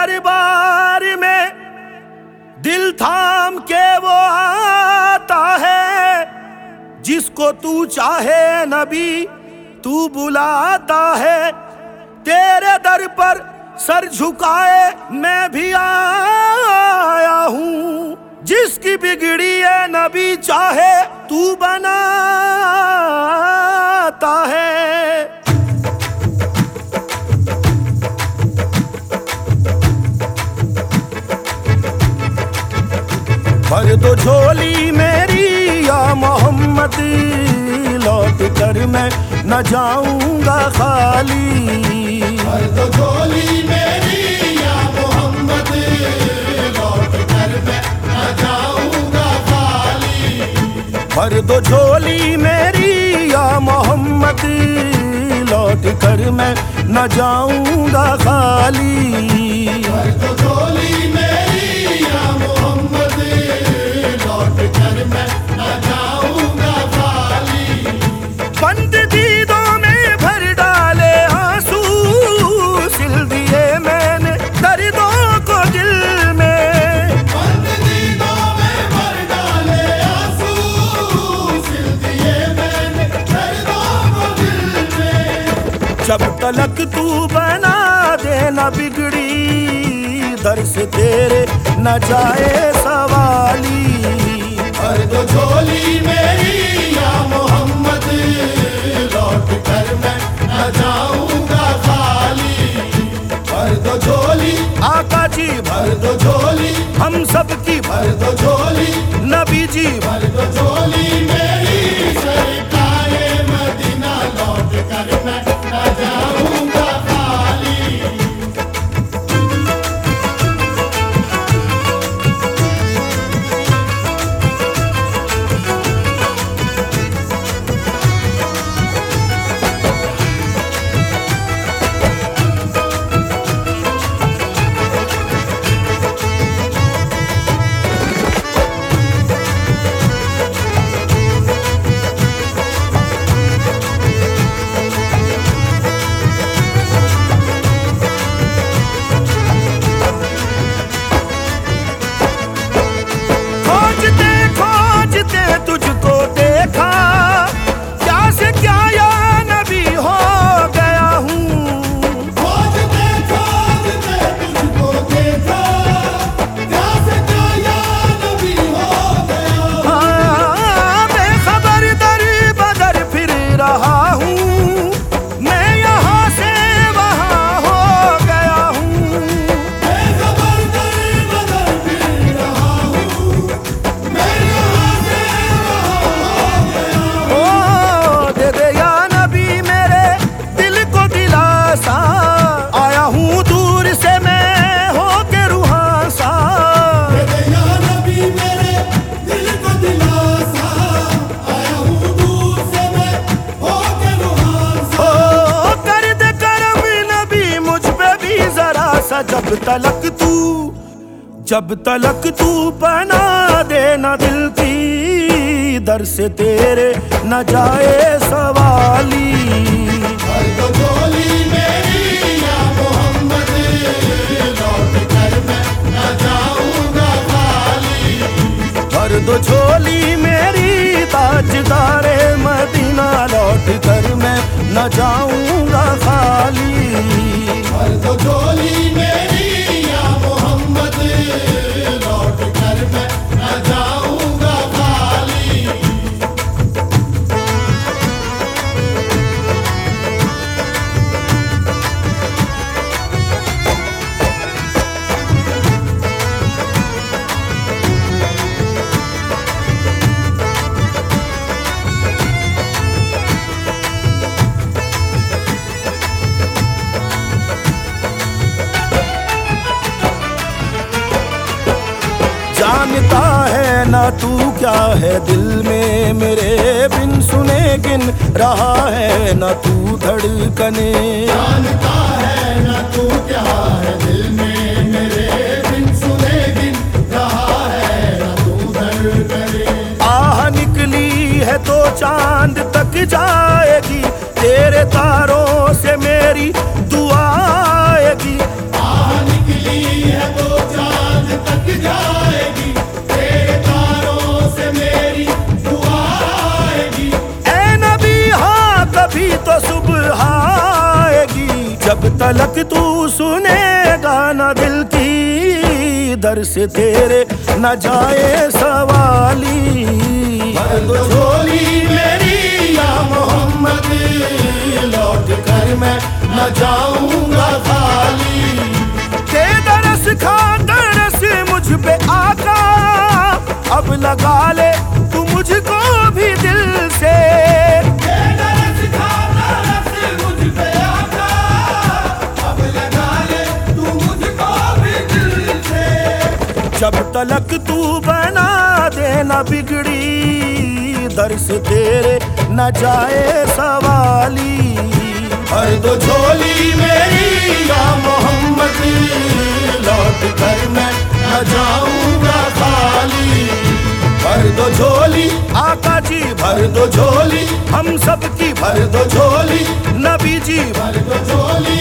दरबार में दिल थाम के वो आता है। जिसको तू चाहे नबी, तू बुलाता है। तेरे दर पर सर झुकाए मैं भी आया हूँ। जिसकी बिगड़ी है नबी चाहे, तू बनाता है। दो झोली मेरी या मोहम्मद लौट कर मैं न जाऊँगा खाली। भर दो झोली मेरी या मोहम्मद लौट कर मैं न जाऊँगा खाली। भर दो झोली मेरी या मोहम्मद लौट कर मैं न जाऊँगा खाली। भर दो बिगड़ी, दर से तेरे न जाए सवाली। भर दो झोली मेरी या मोहम्मद, लौट कर मैं न जाऊँगा खाली। जरा जब तलक तू जब तलक तू बना देना दिल की दर से तेरे न जाए सवाली। झोली मेरी या मोहम्मद लौट कर मैं जाऊँगा खाली। भर दो झोली मेरी ताजदारे मदीना लौट कर मैं न जाऊँगा खाली। भर दो झोली जानता है ना तू क्या है दिल में? मेरे बिन सुने गिन रहा है ना तू धड़कने। जानता है न तू क्या है दिल में? मेरे बिन सुने गिन रहा है न तू धड़कने। आह, निकली है तो चाँद तक जाएगी। तेरे तारों से मेरी तलक तू सुनेगा ना दिल की दर से तेरे न जाए सवाली। झोली मेरी या मोहम्मद लौट कर मैं न जाऊँगा खाली। के दरस खा जब तलक तू बना देना बिगड़ी दर से तेरे न जाए सवाली। भर दो झोली मेरी या मोहम्मद लौट कर मैं न जाऊँगा खाली। भर दो झोली आका जी भर दो झोली हम सब की भर दो झोली नबी जी। भर दो झोली